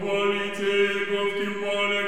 duality of the one